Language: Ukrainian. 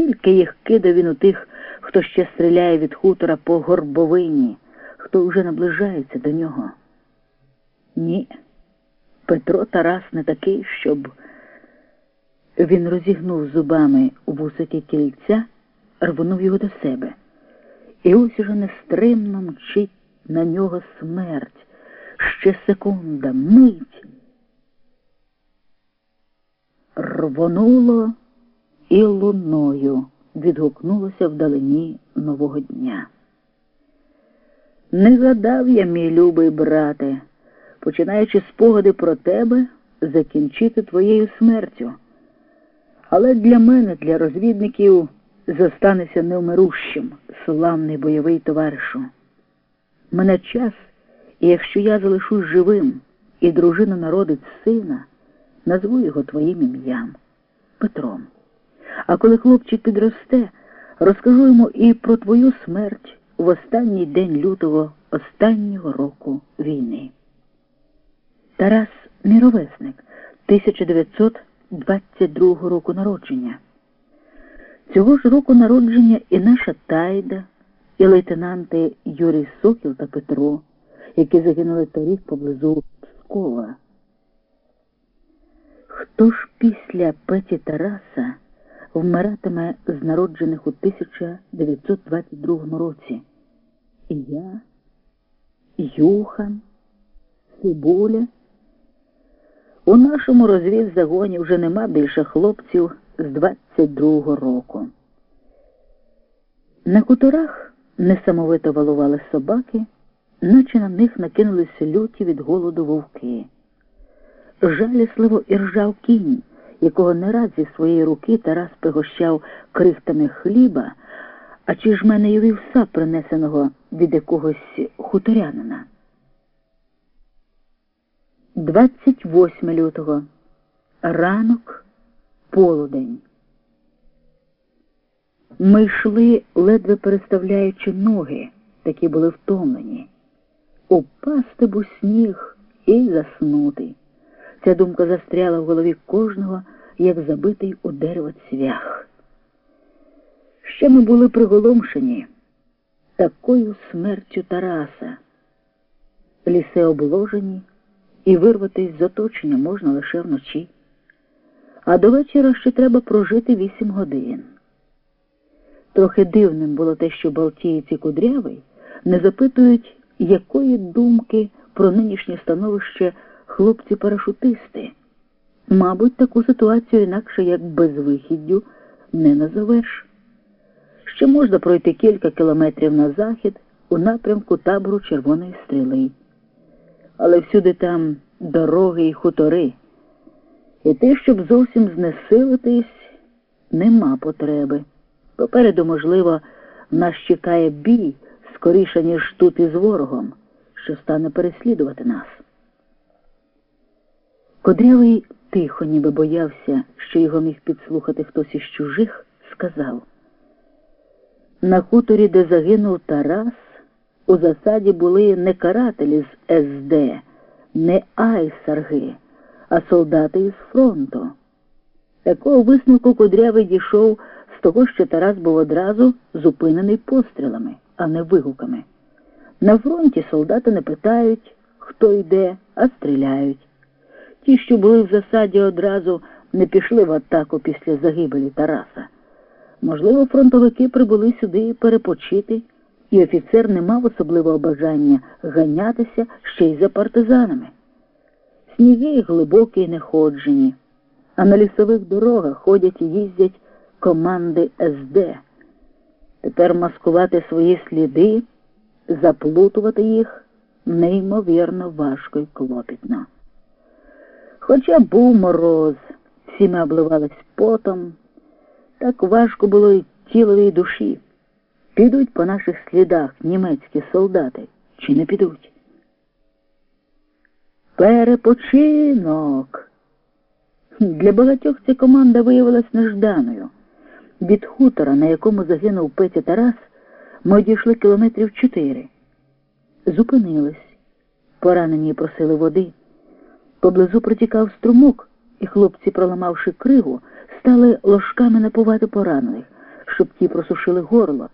Скільки їх кидав він у тих, хто ще стріляє від хутора по горбовині, хто вже наближається до нього. Ні, Петро Тарас не такий, щоб він розігнув зубами у вусики кільця, рвонув його до себе. І ось уже нестримно мчить на нього смерть. Ще секунда, мить. Рвонуло і луною відгукнулося вдалині нового дня. Не гадав я, мій любий брате, починаючи спогади про тебе, закінчити твоєю смертю. Але для мене, для розвідників, зостанеся невмирущим, славний бойовий товаришу. Мене час, і якщо я залишусь живим, і дружина народить сина, назву його твоїм ім'ям Петром. А коли хлопчик підросте, розкажу йому і про твою смерть в останній день лютого останнього року війни. Тарас Міровесник, 1922 року народження. Цього ж року народження і наша Тайда, і лейтенанти Юрій Сокіл та Петро, які загинули торік поблизу Пскова. Хто ж після Петі Тараса вмиратиме з народжених у 1922 році? І Я, Юхан, Сибуля. У нашому розвідзагоні вже нема більше хлопців з 22-го року. На хуторах несамовито валували собаки, наче на них накинулися люті від голоду вовки. Жалісливо іржав кінь, якого не раз зі своєї руки Тарас пригощав крихтами хліба, а чи ж мене й вівса, принесеного від якогось хуторянина. 28 лютого. Ранок, полудень. Ми йшли, ледве переставляючи ноги, такі були втомлені. Упасти б у сніг і заснути. Ця думка застряла в голові кожного, як забитий у дерево цвях. Ще ми були приголомшені такою смертю Тараса. Ліси обложені, і вирватися з оточення можна лише вночі. А до вечора ще треба прожити вісім годин. Трохи дивним було те, що Балтієць і Кудрявий не запитують, якої думки про нинішнє становище хлопці-парашутисти. Мабуть, таку ситуацію інакше як безвихіддю не назовеш. Ще можна пройти кілька кілометрів на захід у напрямку табору Червоної стріли. Але всюди там дороги і хутори. І те, щоб зовсім знесилитись, нема потреби. Попереду, можливо, нас чекає бій скоріше, ніж тут із ворогом, що стане переслідувати нас. Кодрявий тихо, ніби боявся, що його міг підслухати хтось із чужих, сказав на хуторі, де загинув Тарас, у засаді були не карателі з СД, не айсарги, а солдати із фронту. Такого висновку Кудрявий дійшов з того, що Тарас був одразу зупинений пострілами, а не вигуками. На фронті солдати не питають, хто йде, а стріляють. Ті, що були в засаді одразу, не пішли в атаку після загибелі Тараса. Можливо, фронтовики прибули сюди перепочити, і офіцер не мав особливого бажання ганятися ще й за партизанами. Сніги глибокі й неходжені, а на лісових дорогах ходять і їздять команди СД. Тепер маскувати свої сліди, заплутувати їх неймовірно важко й клопітно. Хоча був мороз, всі ми обливались потом, так важко було й тіловій душі. Підуть по наших слідах німецькі солдати чи не підуть? Перепочинок. Для багатьох ця команда виявилась нежданою. Від хутора, на якому загинув Петя Тарас, ми одійшли кілометрів чотири. Зупинились. Поранені просили води. Поблизу протікав струмок, і хлопці, проламавши кригу, стали ложками напувати поранених, щоб ті просушили горло.